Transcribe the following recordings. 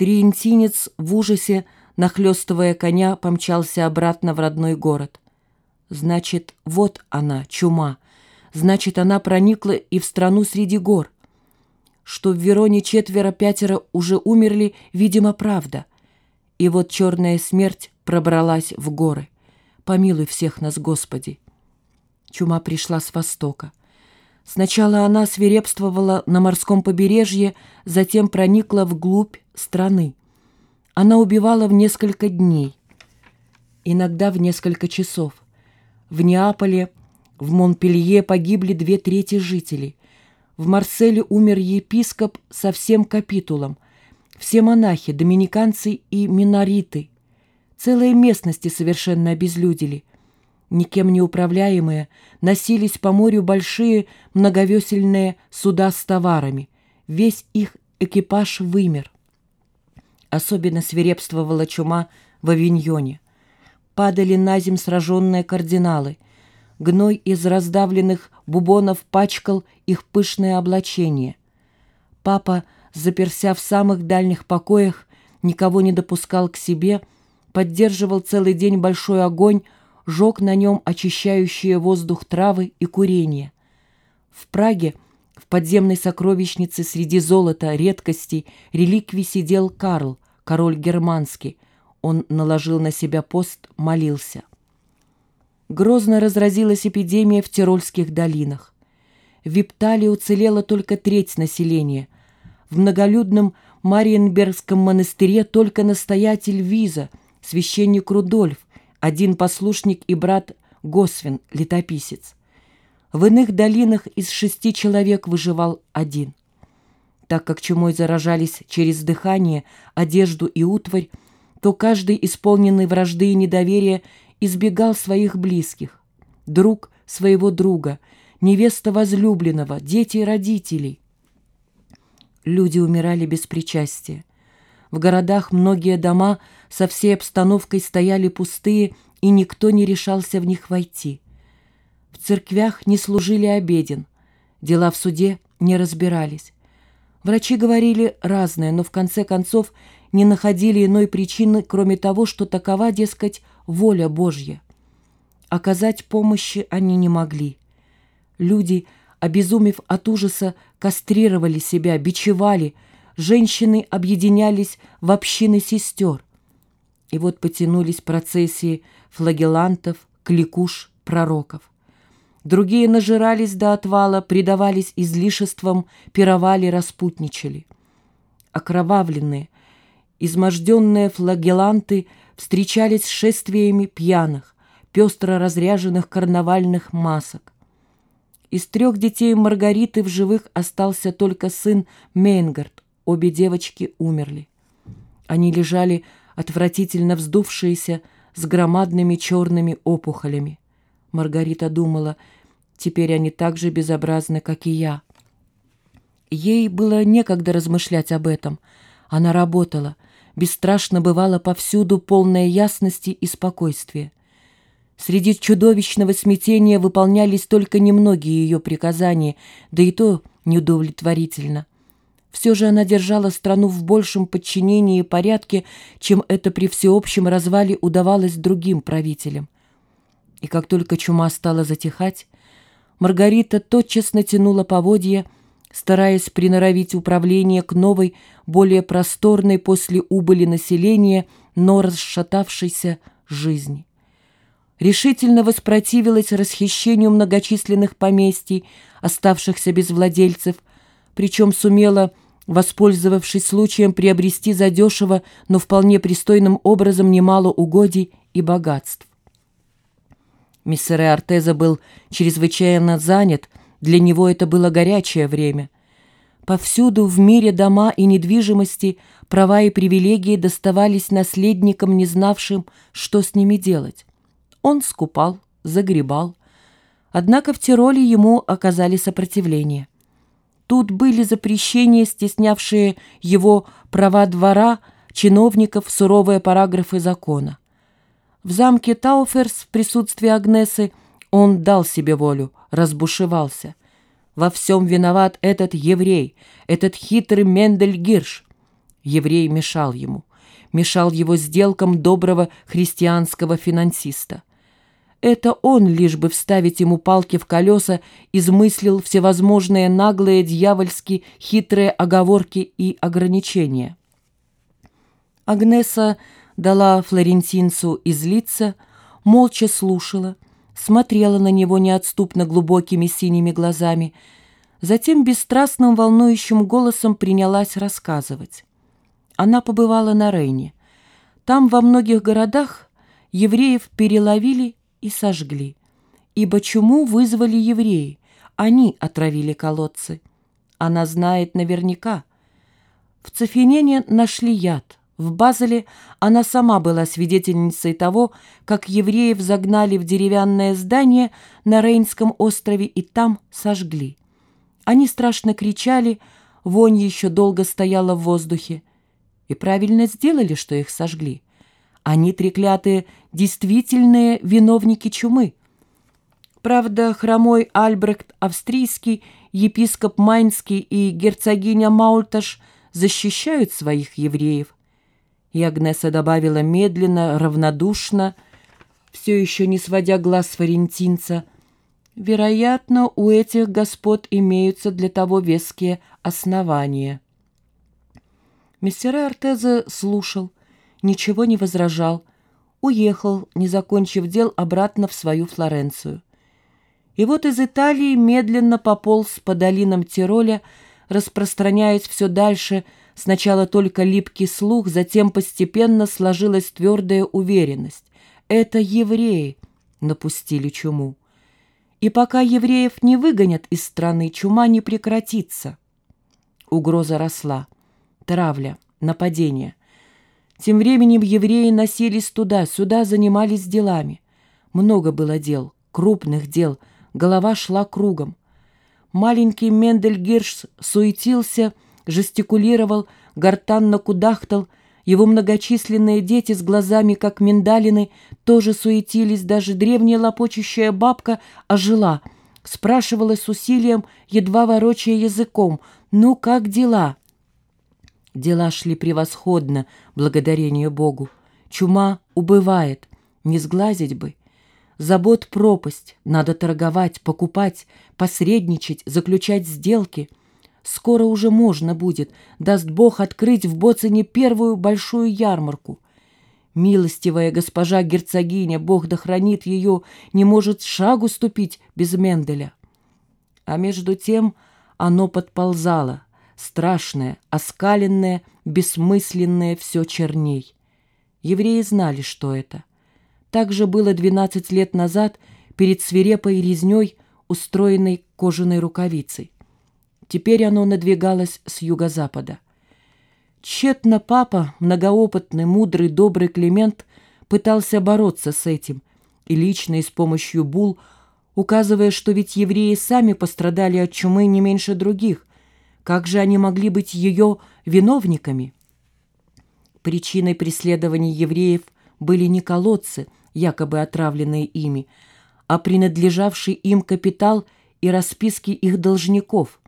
Триентинец в ужасе, нахлестывая коня, помчался обратно в родной город. Значит, вот она, чума. Значит, она проникла и в страну среди гор. Что в Вероне четверо-пятеро уже умерли, видимо, правда. И вот черная смерть пробралась в горы. Помилуй всех нас, Господи. Чума пришла с востока. Сначала она свирепствовала на морском побережье, затем проникла вглубь страны. Она убивала в несколько дней, иногда в несколько часов. В Неаполе, в Монпелье погибли две трети жителей. В Марселе умер епископ со всем капитулом. Все монахи, доминиканцы и минориты. Целые местности совершенно обезлюдили. Никем не управляемые, носились по морю большие многовесельные суда с товарами. Весь их экипаж вымер. Особенно свирепствовала чума в Авиньоне. Падали на земь сраженные кардиналы. Гной из раздавленных бубонов пачкал их пышное облачение. Папа, заперся в самых дальних покоях, никого не допускал к себе, поддерживал целый день большой огонь, жег на нем очищающие воздух травы и курение. В Праге, в подземной сокровищнице среди золота, редкостей, реликвий сидел Карл, король германский. Он наложил на себя пост, молился. Грозно разразилась эпидемия в Тирольских долинах. В Виптале уцелела только треть населения. В многолюдном Мариенбергском монастыре только настоятель Виза, священник Рудольф, один послушник и брат Госвин, летописец. В иных долинах из шести человек выживал один. Так как чумой заражались через дыхание, одежду и утварь, то каждый, исполненный вражды и недоверия, избегал своих близких, друг своего друга, невеста возлюбленного, дети родителей. Люди умирали без причастия. В городах многие дома со всей обстановкой стояли пустые, и никто не решался в них войти. В церквях не служили обеден, дела в суде не разбирались. Врачи говорили разное, но в конце концов не находили иной причины, кроме того, что такова, дескать, воля Божья. Оказать помощи они не могли. Люди, обезумев от ужаса, кастрировали себя, бичевали, женщины объединялись в общины сестер. И вот потянулись процессии флагелантов, кликуш, пророков. Другие нажирались до отвала, предавались излишествам, пировали, распутничали. Окровавленные, изможденные флагеланты встречались с шествиями пьяных, пестро разряженных карнавальных масок. Из трех детей Маргариты в живых остался только сын Мейнгард, обе девочки умерли. Они лежали отвратительно вздувшиеся, с громадными черными опухолями. Маргарита думала, теперь они так же безобразны, как и я. Ей было некогда размышлять об этом. Она работала, бесстрашно бывала повсюду, полная ясности и спокойствия. Среди чудовищного смятения выполнялись только немногие ее приказания, да и то неудовлетворительно. Все же она держала страну в большем подчинении и порядке, чем это при всеобщем развале удавалось другим правителям. И как только чума стала затихать, Маргарита тотчас натянула поводья, стараясь приноровить управление к новой, более просторной после убыли населения, но расшатавшейся жизни. Решительно воспротивилась расхищению многочисленных поместий, оставшихся без владельцев, причем сумела, воспользовавшись случаем, приобрести задешево, но вполне пристойным образом немало угодий и богатств. Миссере Артеза был чрезвычайно занят, для него это было горячее время. Повсюду в мире дома и недвижимости права и привилегии доставались наследникам, не знавшим, что с ними делать. Он скупал, загребал. Однако в Тироле ему оказали сопротивление. Тут были запрещения, стеснявшие его права двора, чиновников, суровые параграфы закона. В замке Тауферс в присутствии Агнесы он дал себе волю, разбушевался. Во всем виноват этот еврей, этот хитрый Мендель Гирш. Еврей мешал ему, мешал его сделкам доброго христианского финансиста. Это он, лишь бы вставить ему палки в колеса, измыслил всевозможные наглые, дьявольски хитрые оговорки и ограничения. Агнеса дала флорентинцу излиться, молча слушала, смотрела на него неотступно глубокими синими глазами, затем бесстрастным волнующим голосом принялась рассказывать. Она побывала на Рейне. Там во многих городах евреев переловили и сожгли. Ибо чему вызвали евреи? Они отравили колодцы. Она знает наверняка. В Цефинене нашли яд. В Базеле она сама была свидетельницей того, как евреев загнали в деревянное здание на Рейнском острове и там сожгли. Они страшно кричали, вонь еще долго стояла в воздухе. И правильно сделали, что их сожгли. Они, треклятые, действительные виновники чумы. Правда, хромой Альбрехт Австрийский, епископ Майнский и герцогиня Маульташ защищают своих евреев. И Агнеса добавила медленно, равнодушно, все еще не сводя глаз с фарентинца. Вероятно, у этих господ имеются для того веские основания. Мессера Артезе слушал, ничего не возражал, уехал, не закончив дел, обратно в свою Флоренцию. И вот из Италии медленно пополз по долинам Тироля, распространяясь все дальше, сначала только липкий слух, затем постепенно сложилась твердая уверенность. Это евреи напустили чуму. И пока евреев не выгонят из страны, чума не прекратится. Угроза росла. Травля, нападение. Тем временем евреи носились туда, сюда занимались делами. Много было дел, крупных дел, голова шла кругом. Маленький Мендель Гирш суетился, жестикулировал, гортанно кудахтал, его многочисленные дети с глазами, как миндалины, тоже суетились, даже древняя лопочущая бабка ожила, спрашивала с усилием, едва ворочая языком, «Ну, как дела?» Дела шли превосходно, благодарение Богу. Чума убывает, не сглазить бы. Забот пропасть, надо торговать, покупать, посредничать, заключать сделки. Скоро уже можно будет, даст Бог открыть в Боцине первую большую ярмарку. Милостивая госпожа герцогиня, Бог да хранит ее, не может шагу ступить без Менделя. А между тем оно подползало — страшное, оскаленное, бессмысленное все черней. Евреи знали, что это. Так же было 12 лет назад перед свирепой резней, устроенной кожаной рукавицей. Теперь оно надвигалось с юго-запада. Тщетно папа, многоопытный, мудрый, добрый Климент, пытался бороться с этим, и лично и с помощью бул, указывая, что ведь евреи сами пострадали от чумы не меньше других, как же они могли быть ее виновниками? Причиной преследования евреев были не колодцы, якобы отравленные ими, а принадлежавший им капитал и расписки их должников.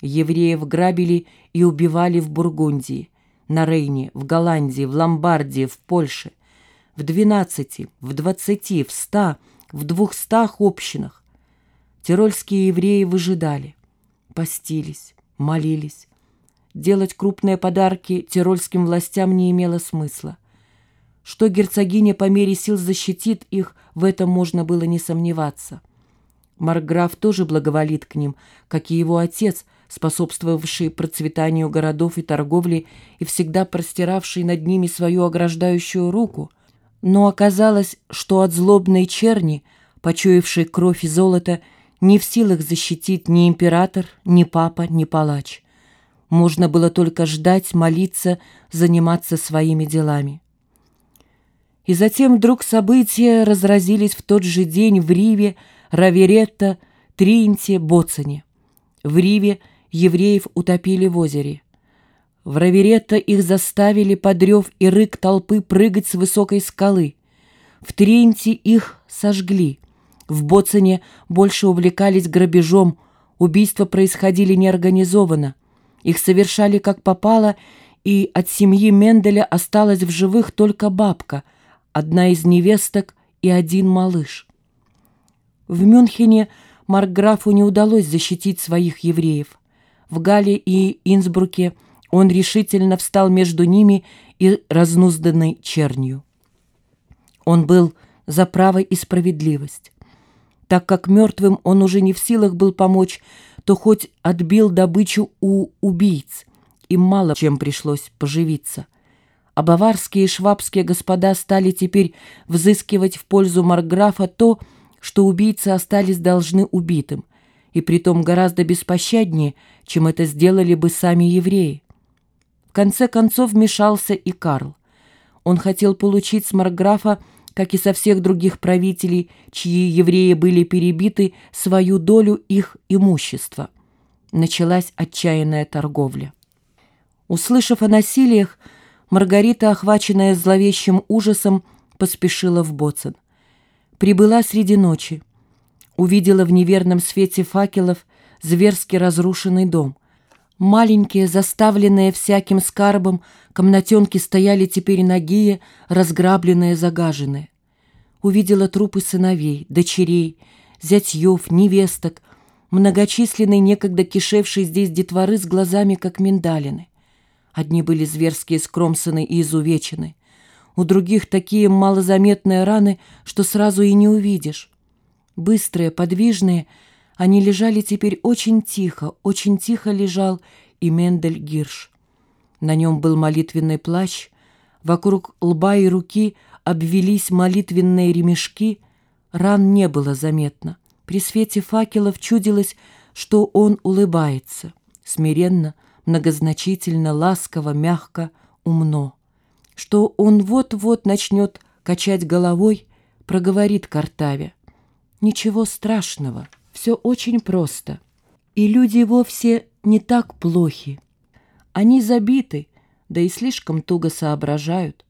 Евреев грабили и убивали в Бургундии, на Рейне, в Голландии, в Ломбардии, в Польше, в двенадцати, в двадцати, в ста, в двухстах общинах. Тирольские евреи выжидали, постились, молились. Делать крупные подарки тирольским властям не имело смысла. Что герцогиня по мере сил защитит их, в этом можно было не сомневаться. Маркграф тоже благоволит к ним, как и его отец, способствовавший процветанию городов и торговли и всегда простиравший над ними свою ограждающую руку. Но оказалось, что от злобной черни, почуявшей кровь и золото, не в силах защитить ни император, ни папа, ни палач. Можно было только ждать, молиться, заниматься своими делами. И затем вдруг события разразились в тот же день в Риве, Раверетто, Тринте, Боцане. В Риве евреев утопили в озере. В Раверетто их заставили под рев и рык толпы прыгать с высокой скалы. В Тринте их сожгли. В Боцене больше увлекались грабежом, убийства происходили неорганизованно. Их совершали как попало, и от семьи Менделя осталась в живых только бабка, одна из невесток и один малыш. В Мюнхене Маркграфу не удалось защитить своих евреев. В Гале и Инсбруке он решительно встал между ними и разнузданной чернью. Он был за право и справедливость. Так как мертвым он уже не в силах был помочь, то хоть отбил добычу у убийц, им мало чем пришлось поживиться. А баварские и швабские господа стали теперь взыскивать в пользу Маркграфа то, что убийцы остались должны убитым, и притом гораздо беспощаднее, чем это сделали бы сами евреи. В конце концов вмешался и Карл. Он хотел получить с Маркграфа, как и со всех других правителей, чьи евреи были перебиты, свою долю их имущества. Началась отчаянная торговля. Услышав о насилиях, Маргарита, охваченная зловещим ужасом, поспешила в Боцен. Прибыла среди ночи. Увидела в неверном свете факелов зверски разрушенный дом. Маленькие, заставленные всяким скарбом, комнатенки стояли теперь нагие, разграбленные, загаженные. Увидела трупы сыновей, дочерей, зятьев, невесток, многочисленной некогда кишевшей здесь детворы с глазами, как миндалины. Одни были зверски скромсаны и изувечены, у других такие малозаметные раны, что сразу и не увидишь. Быстрые, подвижные — они лежали теперь очень тихо, очень тихо лежал и Мендель Гирш. На нем был молитвенный плащ, вокруг лба и руки обвелись молитвенные ремешки, ран не было заметно. При свете факелов чудилось, что он улыбается, смиренно, многозначительно, ласково, мягко, умно. Что он вот-вот начнет качать головой, проговорит Картаве. Ничего страшного. Все очень просто. И люди вовсе не так плохи. Они забиты, да и слишком туго соображают.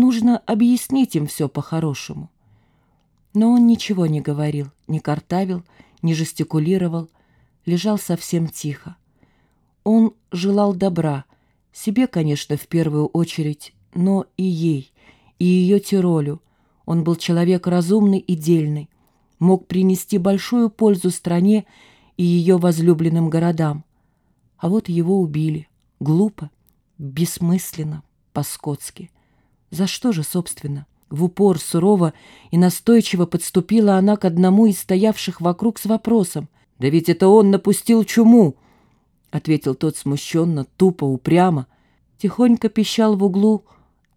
Нужно объяснить им все по-хорошему. Но он ничего не говорил, не картавил, не жестикулировал, лежал совсем тихо. Он желал добра, себе, конечно, в первую очередь, но и ей, и ее Тиролю. Он был человек разумный и дельный, мог принести большую пользу стране и ее возлюбленным городам. А вот его убили. Глупо, бессмысленно, по-скотски. За что же, собственно? В упор сурово и настойчиво подступила она к одному из стоявших вокруг с вопросом. «Да ведь это он напустил чуму!» — ответил тот смущенно, тупо, упрямо. Тихонько пищал в углу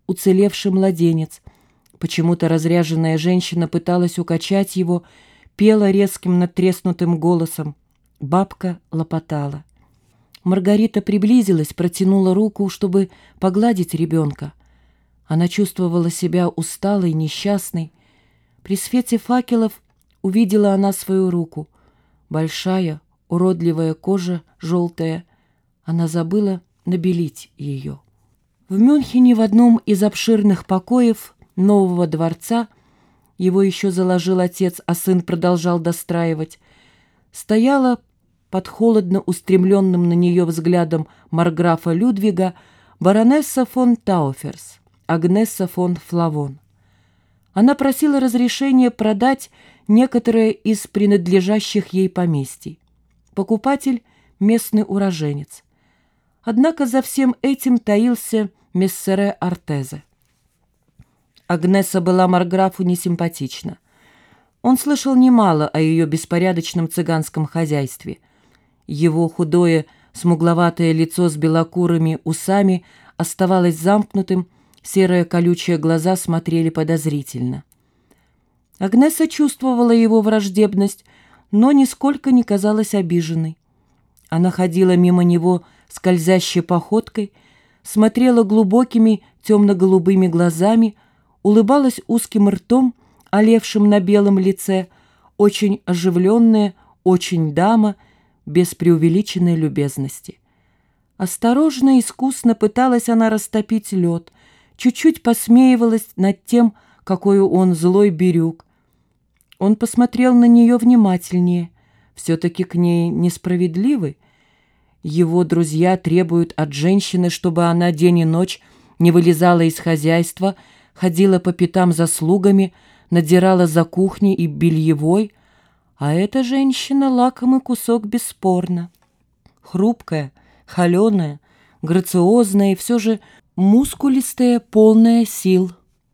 уцелевший младенец — Почему-то разряженная женщина пыталась укачать его, пела резким надтреснутым голосом. Бабка лопотала. Маргарита приблизилась, протянула руку, чтобы погладить ребенка. Она чувствовала себя усталой, несчастной. При свете факелов увидела она свою руку. Большая, уродливая кожа, желтая. Она забыла набелить ее. В Мюнхене в одном из обширных покоев нового дворца, его еще заложил отец, а сын продолжал достраивать, стояла под холодно устремленным на нее взглядом марграфа Людвига баронесса фон Тауферс, Агнесса фон Флавон. Она просила разрешения продать некоторые из принадлежащих ей поместий. Покупатель – местный уроженец. Однако за всем этим таился мессере Артезе. Агнеса была Марграфу несимпатична. Он слышал немало о ее беспорядочном цыганском хозяйстве. Его худое, смугловатое лицо с белокурыми усами оставалось замкнутым, серые колючие глаза смотрели подозрительно. Агнеса чувствовала его враждебность, но нисколько не казалась обиженной. Она ходила мимо него скользящей походкой, смотрела глубокими темно-голубыми глазами, улыбалась узким ртом, олевшим на белом лице, очень оживленная, очень дама, без преувеличенной любезности. Осторожно и искусно пыталась она растопить лед, чуть-чуть посмеивалась над тем, какой он злой бирюк. Он посмотрел на нее внимательнее, все-таки к ней несправедливый, Его друзья требуют от женщины, чтобы она день и ночь не вылезала из хозяйства, ходила по пятам за слугами, надирала за кухней и бельевой, а эта женщина — лакомый кусок бесспорно. Хрупкая, холеная, грациозная и все же мускулистая, полная сил —